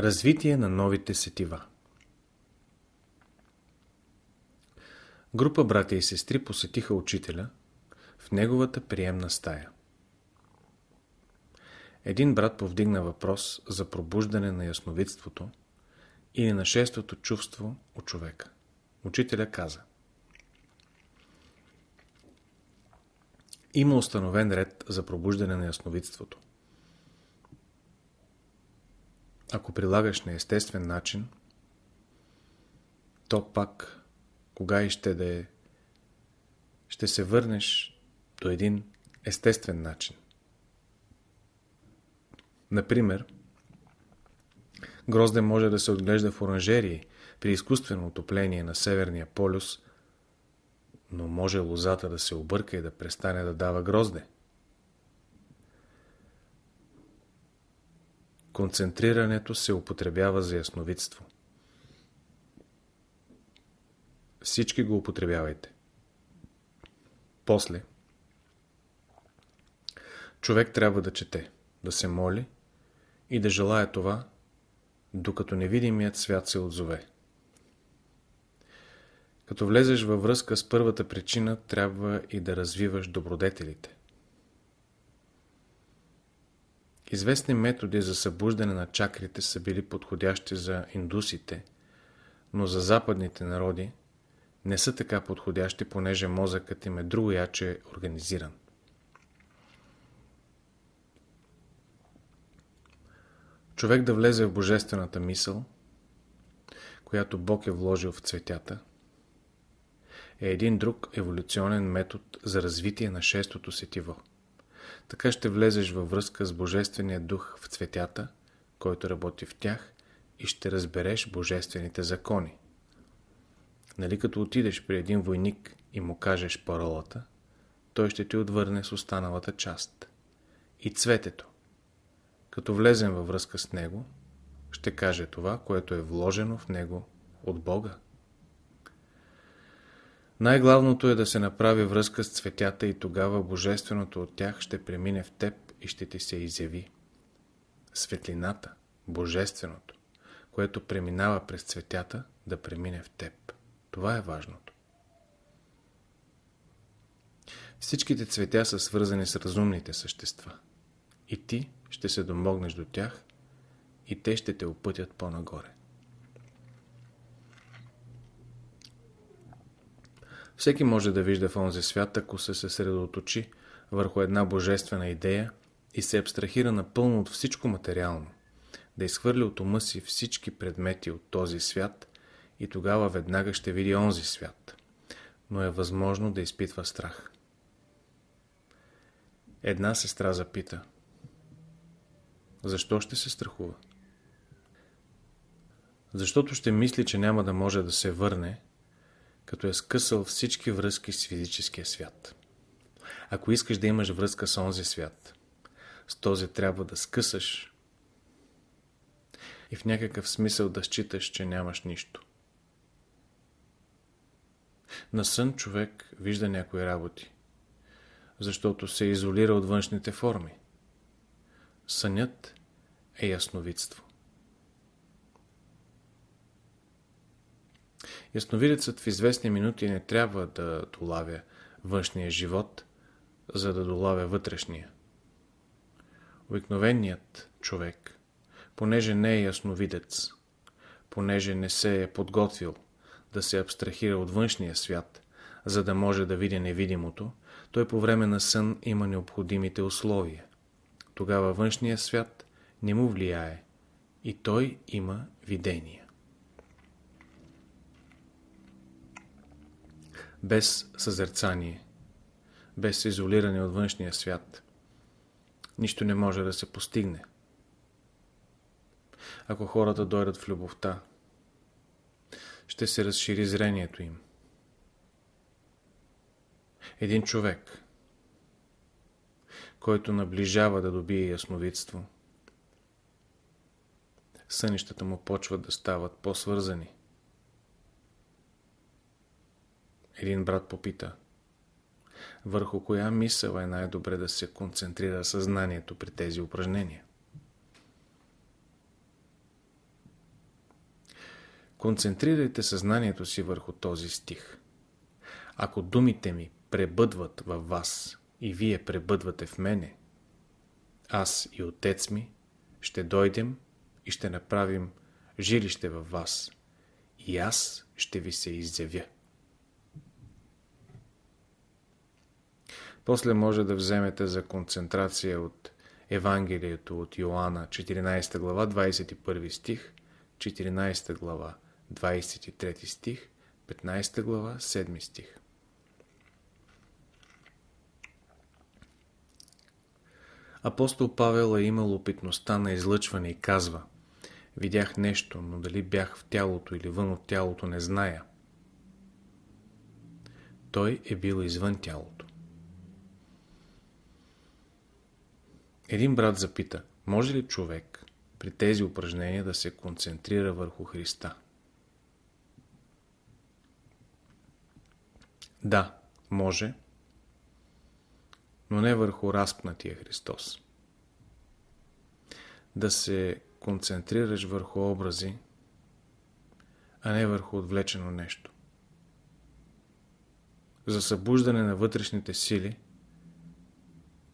Развитие на новите сетива Група братя и сестри посетиха учителя в неговата приемна стая. Един брат повдигна въпрос за пробуждане на ясновидството или на шестото чувство у човека. Учителя каза Има установен ред за пробуждане на ясновидството. Ако прилагаш на естествен начин, то пак, кога и ще да е, ще се върнеш до един естествен начин. Например, грозде може да се отглежда в оранжерии при изкуствено отопление на Северния полюс, но може лозата да се обърка и да престане да дава грозде. Концентрирането се употребява за ясновидство. Всички го употребявайте. После, човек трябва да чете, да се моли и да желая това, докато невидимият свят се отзове. Като влезеш във връзка с първата причина, трябва и да развиваш добродетелите. Известни методи за събуждане на чакрите са били подходящи за индусите, но за западните народи не са така подходящи, понеже мозъкът им е друго яче организиран. Човек да влезе в божествената мисъл, която Бог е вложил в цветята, е един друг еволюционен метод за развитие на шестото сетиво. Така ще влезеш във връзка с Божествения дух в цветята, който работи в тях и ще разбереш божествените закони. Нали като отидеш при един войник и му кажеш паролата, той ще ти отвърне с останалата част. И цветето, като влезем във връзка с него, ще каже това, което е вложено в него от Бога. Най-главното е да се направи връзка с цветята и тогава Божественото от тях ще премине в теб и ще ти се изяви. Светлината, Божественото, което преминава през цветята, да премине в теб. Това е важното. Всичките цветя са свързани с разумните същества. И ти ще се домогнеш до тях и те ще те опътят по-нагоре. Всеки може да вижда в онзи свят, ако се съсредоточи върху една божествена идея и се абстрахира напълно от всичко материално, да изхвърли от ума си всички предмети от този свят и тогава веднага ще види онзи свят, но е възможно да изпитва страх. Една сестра запита Защо ще се страхува? Защото ще мисли, че няма да може да се върне като е скъсал всички връзки с физическия свят. Ако искаш да имаш връзка с онзи свят, с този трябва да скъсаш и в някакъв смисъл да считаш, че нямаш нищо. На сън човек вижда някои работи, защото се изолира от външните форми. Сънят е ясновидство. Ясновидецът в известни минути не трябва да долавя външния живот, за да долавя вътрешния. Обикновеният човек, понеже не е ясновидец, понеже не се е подготвил да се абстрахира от външния свят, за да може да види невидимото, той по време на сън има необходимите условия. Тогава външният свят не му влияе и той има видение. Без съзерцание, без изолиране от външния свят. Нищо не може да се постигне. Ако хората дойдат в любовта, ще се разшири зрението им. Един човек, който наближава да добие ясновидство, сънищата му почват да стават по-свързани. Един брат попита. Върху коя мисъл е най-добре да се концентрира съзнанието при тези упражнения? Концентрирайте съзнанието си върху този стих. Ако думите ми пребъдват във вас и вие пребъдвате в мене, аз и отец ми ще дойдем и ще направим жилище във вас и аз ще ви се изявя. После може да вземете за концентрация от Евангелието от Йоанна, 14 глава, 21 стих, 14 глава, 23 стих, 15 глава, 7 стих. Апостол Павел е имал опитността на излъчване и казва Видях нещо, но дали бях в тялото или вън от тялото не зная. Той е бил извън тялото. Един брат запита, може ли човек при тези упражнения да се концентрира върху Христа? Да, може, но не върху разпнатия Христос. Да се концентрираш върху образи, а не върху отвлечено нещо. За събуждане на вътрешните сили –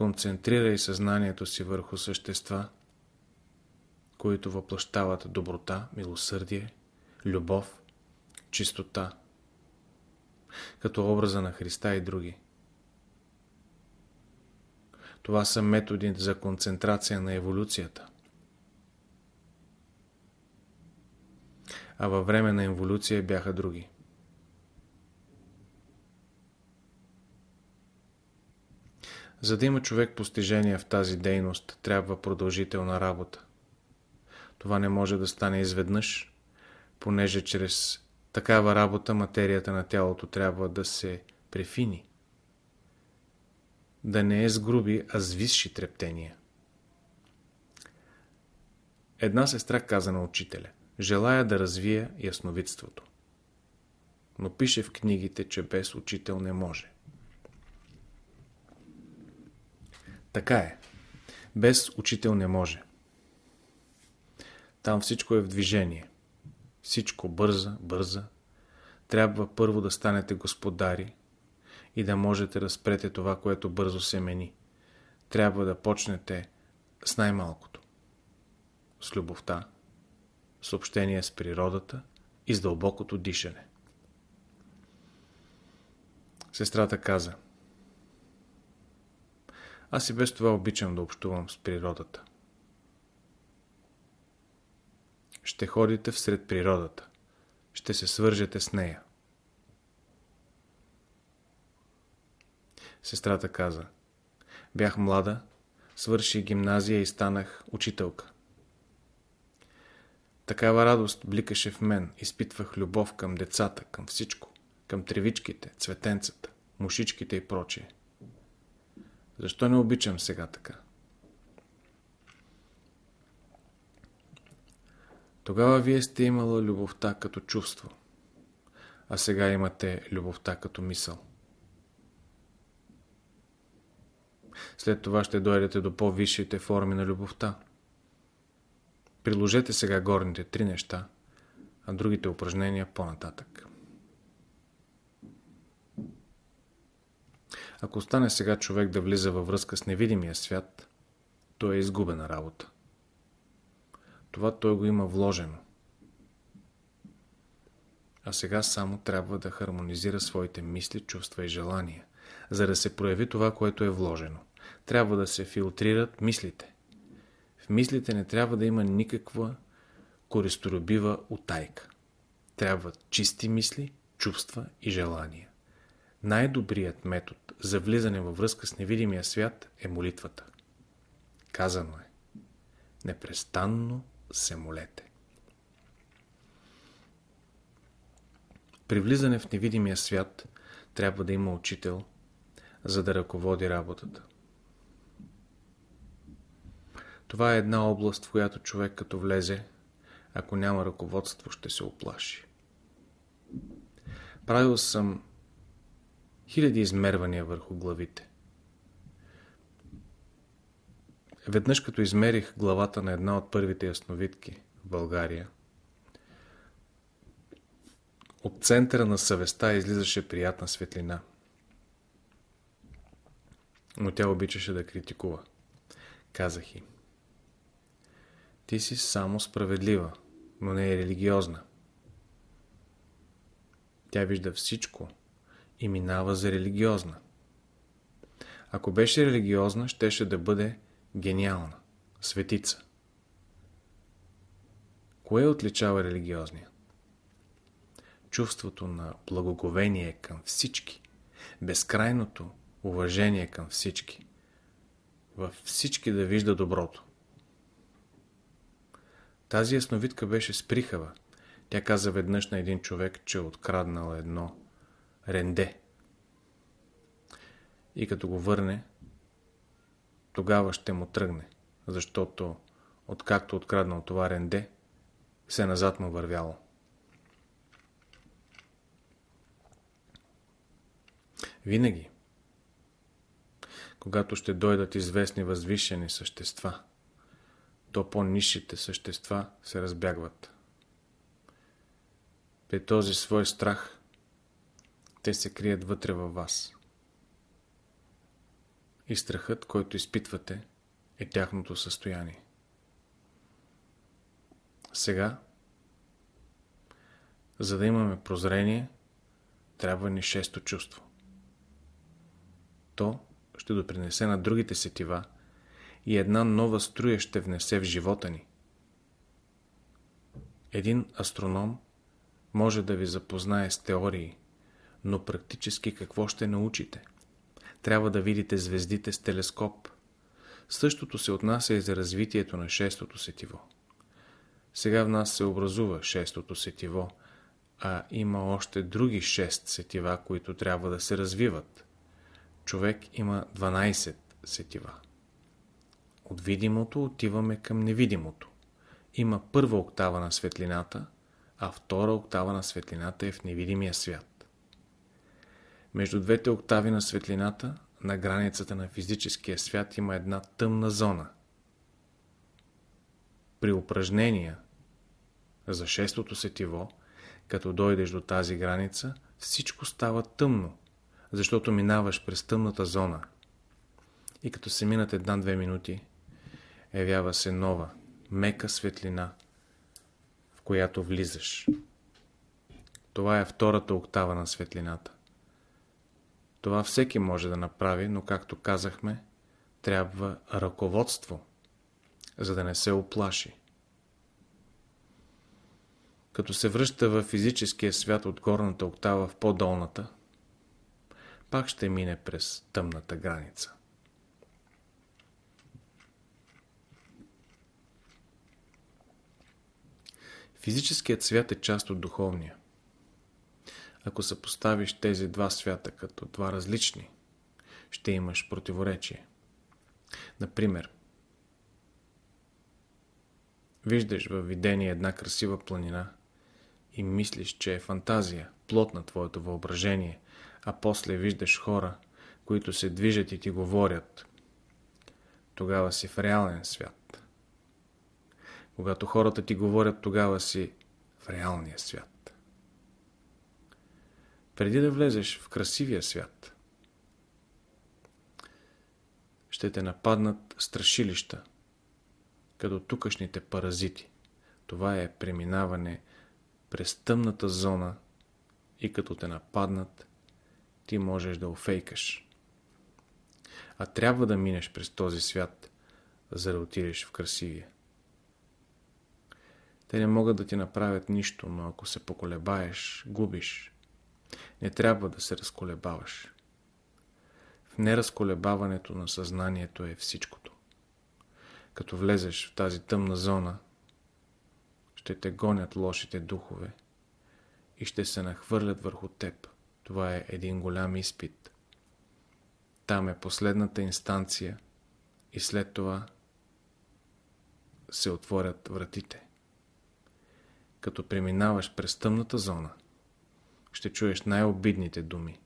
Концентрирай съзнанието си върху същества, които въплащават доброта, милосърдие, любов, чистота, като образа на Христа и други. Това са методи за концентрация на еволюцията. А във време на еволюция бяха други. За да има човек постижения в тази дейност, трябва продължителна работа. Това не може да стане изведнъж, понеже чрез такава работа материята на тялото трябва да се префини. Да не е с груби, а с висши трептения. Една сестра каза на учителя, желая да развия ясновидството. Но пише в книгите, че без учител не може. Така е. Без учител не може. Там всичко е в движение. Всичко бърза, бърза. Трябва първо да станете господари и да можете да спрете това, което бързо се мени. Трябва да почнете с най-малкото. С любовта, с общение с природата и с дълбокото дишане. Сестрата каза – аз и без това обичам да общувам с природата. Ще ходите всред природата. Ще се свържете с нея. Сестрата каза. Бях млада, свърши гимназия и станах учителка. Такава радост бликаше в мен, изпитвах любов към децата, към всичко, към тревичките, цветенцата, мушичките и прочие. Защо не обичам сега така? Тогава вие сте имала любовта като чувство, а сега имате любовта като мисъл. След това ще дойдете до по-висшите форми на любовта. Приложете сега горните три неща, а другите упражнения по-нататък. Ако стане сега човек да влиза във връзка с невидимия свят, то е изгубена работа. Това той го има вложено. А сега само трябва да хармонизира своите мисли, чувства и желания, за да се прояви това, което е вложено. Трябва да се филтрират мислите. В мислите не трябва да има никаква користолюбива утайка. Трябват чисти мисли, чувства и желания. Най-добрият метод за влизане във връзка с невидимия свят е молитвата. Казано е. Непрестанно се молете. При влизане в невидимия свят трябва да има учител, за да ръководи работата. Това е една област, в която човек като влезе, ако няма ръководство, ще се оплаши. Правил съм хиляди измервания върху главите. Веднъж като измерих главата на една от първите ясновидки в България, От центъра на съвестта излизаше приятна светлина. Но тя обичаше да критикува. Казах и. Ти си само справедлива, но не е религиозна. Тя вижда всичко и минава за религиозна. Ако беше религиозна, щеше да бъде гениална, светица. Кое отличава религиозния? Чувството на благоговение към всички, безкрайното уважение към всички, във всички да вижда доброто. Тази ясновидка беше сприхава. Тя каза веднъж на един човек, че е откраднал едно ренде. И като го върне, тогава ще му тръгне, защото откакто откраднал това ренде, все назад му вървяло. Винаги, когато ще дойдат известни възвишени същества, то по-низшите същества се разбягват. При този свой страх те се крият вътре във вас. И страхът, който изпитвате, е тяхното състояние. Сега, за да имаме прозрение, трябва ни шесто чувство. То ще допринесе на другите сетива и една нова струя ще внесе в живота ни. Един астроном може да ви запознае с теории, но практически какво ще научите? Трябва да видите звездите с телескоп. Същото се отнася и за развитието на шестото сетиво. Сега в нас се образува шестото сетиво, а има още други шест сетива, които трябва да се развиват. Човек има 12 сетива. От видимото отиваме към невидимото. Има първа октава на светлината, а втора октава на светлината е в невидимия свят. Между двете октави на светлината, на границата на физическия свят има една тъмна зона. При упражнения за шестото сетиво, като дойдеш до тази граница, всичко става тъмно, защото минаваш през тъмната зона. И като се минат една-две минути, явява се нова, мека светлина, в която влизаш. Това е втората октава на светлината. Това всеки може да направи, но както казахме, трябва ръководство, за да не се оплаши. Като се връща в физическия свят от горната октава в по-долната, пак ще мине през тъмната граница. Физическият свят е част от духовния. Ако съпоставиш тези два свята като два различни, ще имаш противоречие. Например, виждаш във видение една красива планина и мислиш, че е фантазия, плод на твоето въображение, а после виждаш хора, които се движат и ти говорят. Тогава си в реален свят. Когато хората ти говорят, тогава си в реалния свят. Преди да влезеш в красивия свят, ще те нападнат страшилища, като тукашните паразити. Това е преминаване през тъмната зона и като те нападнат, ти можеш да офейкаш. А трябва да минеш през този свят, за да отидеш в красивия. Те не могат да ти направят нищо, но ако се поколебаеш, губиш. Не трябва да се разколебаваш. В неразколебаването на съзнанието е всичкото. Като влезеш в тази тъмна зона, ще те гонят лошите духове и ще се нахвърлят върху теб. Това е един голям изпит. Там е последната инстанция и след това се отворят вратите. Като преминаваш през тъмната зона, ще чуеш най-обидните думи,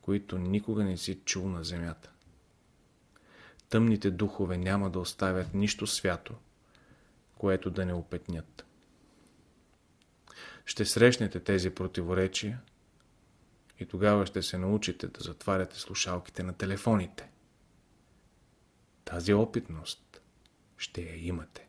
които никога не си чул на земята. Тъмните духове няма да оставят нищо свято, което да не опетнят. ще срещнете тези противоречия и тогава ще се научите да затваряте слушалките на телефоните. Тази опитност ще я имате.